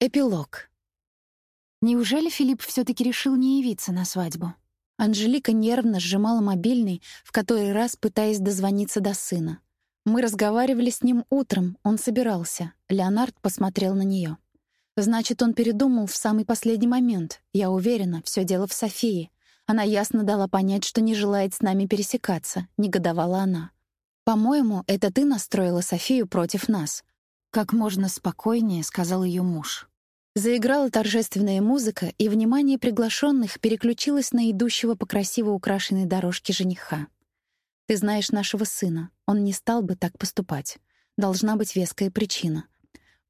Эпилог. Неужели Филипп все таки решил не явиться на свадьбу? Анжелика нервно сжимала мобильный, в который раз пытаясь дозвониться до сына. Мы разговаривали с ним утром, он собирался. Леонард посмотрел на нее. Значит, он передумал в самый последний момент. Я уверена, все дело в Софии. Она ясно дала понять, что не желает с нами пересекаться, негодовала она. По-моему, это ты настроила Софию против нас. Как можно спокойнее, сказал ее муж. Заиграла торжественная музыка, и внимание приглашенных переключилось на идущего по красиво украшенной дорожке жениха. «Ты знаешь нашего сына. Он не стал бы так поступать. Должна быть веская причина».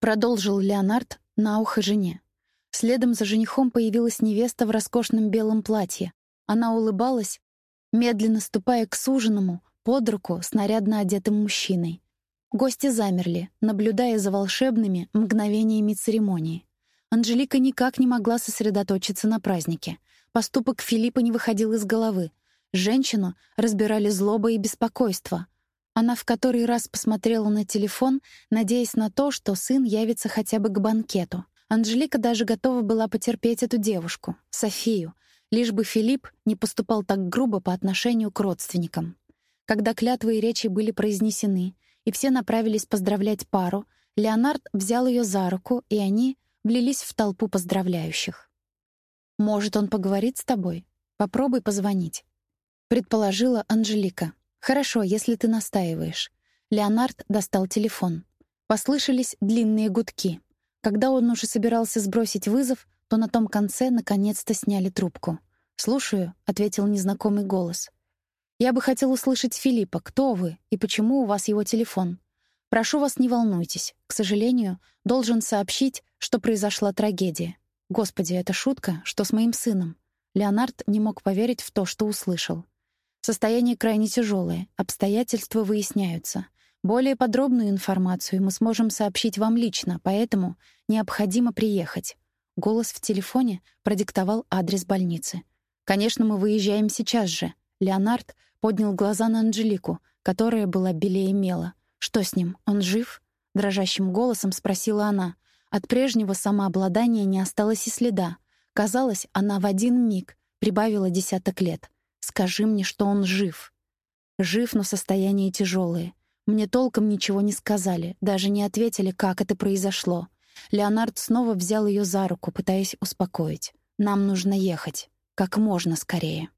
Продолжил Леонард на ухо жене. Следом за женихом появилась невеста в роскошном белом платье. Она улыбалась, медленно ступая к суженому, под руку с нарядно одетым мужчиной. Гости замерли, наблюдая за волшебными мгновениями церемонии. Анжелика никак не могла сосредоточиться на празднике. Поступок Филиппа не выходил из головы. Женщину разбирали злоба и беспокойство. Она в который раз посмотрела на телефон, надеясь на то, что сын явится хотя бы к банкету. Анжелика даже готова была потерпеть эту девушку, Софию, лишь бы Филипп не поступал так грубо по отношению к родственникам. Когда клятвы и речи были произнесены, и все направились поздравлять пару, Леонард взял ее за руку, и они влились в толпу поздравляющих. «Может, он поговорит с тобой? Попробуй позвонить», — предположила Анжелика. «Хорошо, если ты настаиваешь». Леонард достал телефон. Послышались длинные гудки. Когда он уже собирался сбросить вызов, то на том конце наконец-то сняли трубку. «Слушаю», — ответил незнакомый голос. «Я бы хотел услышать Филиппа. Кто вы и почему у вас его телефон?» Прошу вас, не волнуйтесь. К сожалению, должен сообщить, что произошла трагедия. Господи, это шутка, что с моим сыном. Леонард не мог поверить в то, что услышал. Состояние крайне тяжелое, обстоятельства выясняются. Более подробную информацию мы сможем сообщить вам лично, поэтому необходимо приехать. Голос в телефоне продиктовал адрес больницы. Конечно, мы выезжаем сейчас же. Леонард поднял глаза на Анжелику, которая была белее мела. «Что с ним? Он жив?» — дрожащим голосом спросила она. От прежнего самообладания не осталось и следа. Казалось, она в один миг прибавила десяток лет. «Скажи мне, что он жив». Жив, но состояние тяжелое. Мне толком ничего не сказали, даже не ответили, как это произошло. Леонард снова взял ее за руку, пытаясь успокоить. «Нам нужно ехать. Как можно скорее».